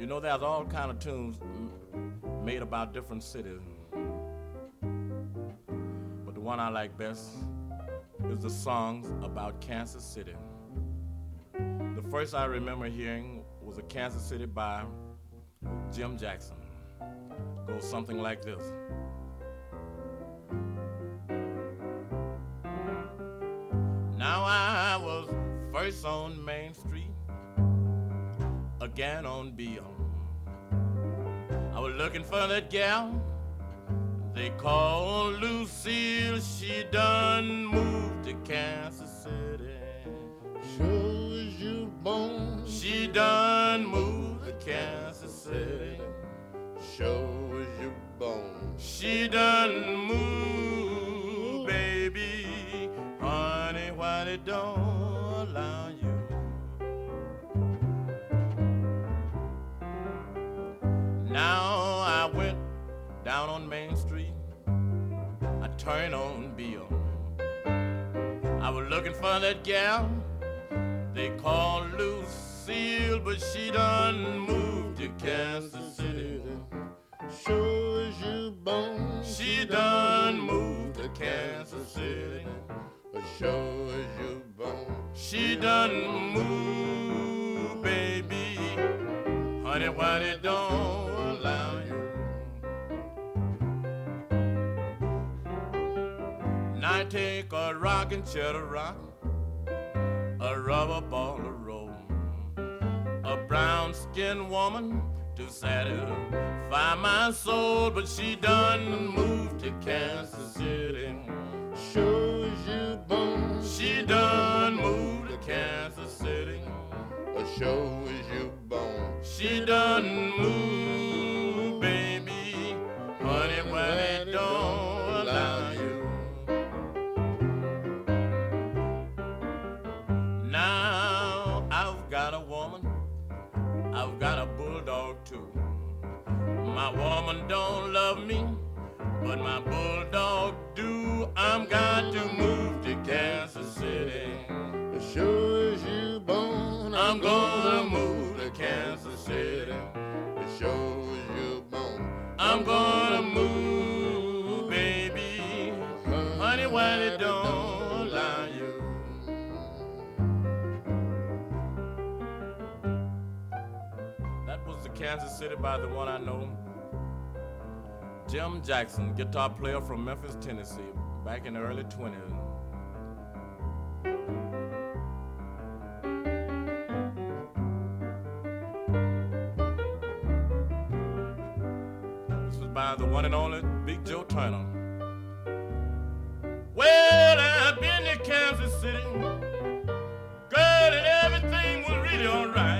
You know, there's all kind of tunes made about different cities. But the one I like best is the songs about Kansas City. The first I remember hearing was a Kansas City by Jim Jackson. Goes something like this. Now I was first on Main Street, again on Beale. I was looking for that gal they call Lucille. She done moved to Kansas City. Sure as you born. She done moved to Kansas City. Sure as you born. She done moved, Street. I turn on Beale. I was looking for that gal they call Lucille, but she done moved to Kansas City. Sure as you born. She done moved to Kansas City. Sure as you born. She done moved, baby. Honey, why they don't Now I take a rockin' cheddar rock, a rubber ball of roll, a brown skinned woman to satisfy my soul, but she done moved to Kansas City. Shows you born. She done moved to Kansas City. As you born. She done moved, don't love me, but my bulldog do. I'm got to move to Kansas City. As Sure as you born. I'm gonna move to Kansas City. Sure as you born. I'm gonna move, baby. Honey, why they don't allow you? That was the Kansas City by the one I know. Jim Jackson, guitar player from Memphis, Tennessee, back in the early 20s. This was by the one and only Big Joe Turner. Well, I've been to Kansas City, girl, and everything was really alright.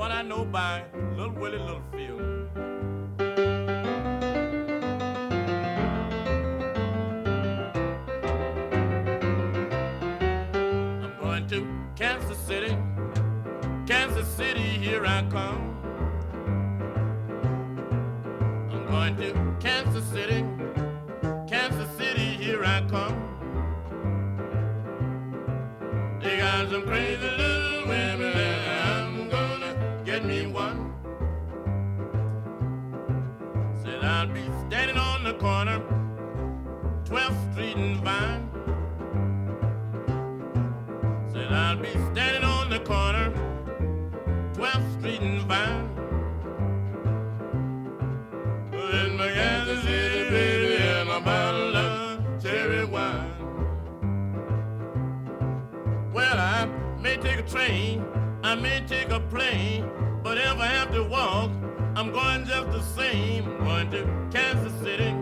I know by little Willie Littlefield. I'm going to Kansas City, Kansas City, here I come. I'm going to Kansas City, Kansas City, here I come. They got some crazy little women, I'll be standing on the corner, 12th Street and Vine. Said I'll be standing on the corner, 12th Street and Vine. In my Kansas City, baby, and a bottle of cherry wine. Well, I may take a train, I may take a plane, but if I have to walk, I'm going just the same. Going to Kansas City,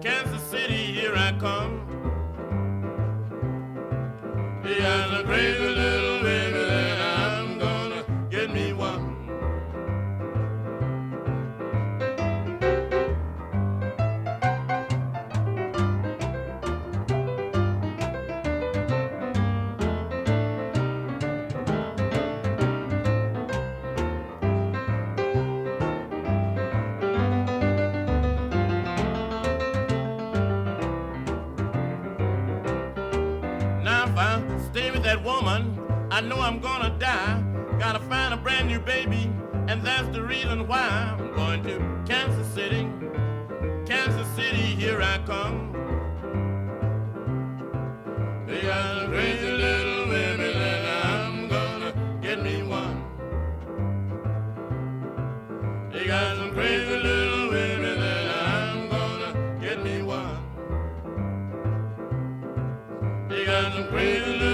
Kansas City, here I come. Yeah, a crazy if I stay with that woman, I know I'm gonna die. Gotta find a brand new baby, and that's the reason why I'm going to Kansas City. Kansas City, here I come. Gonna get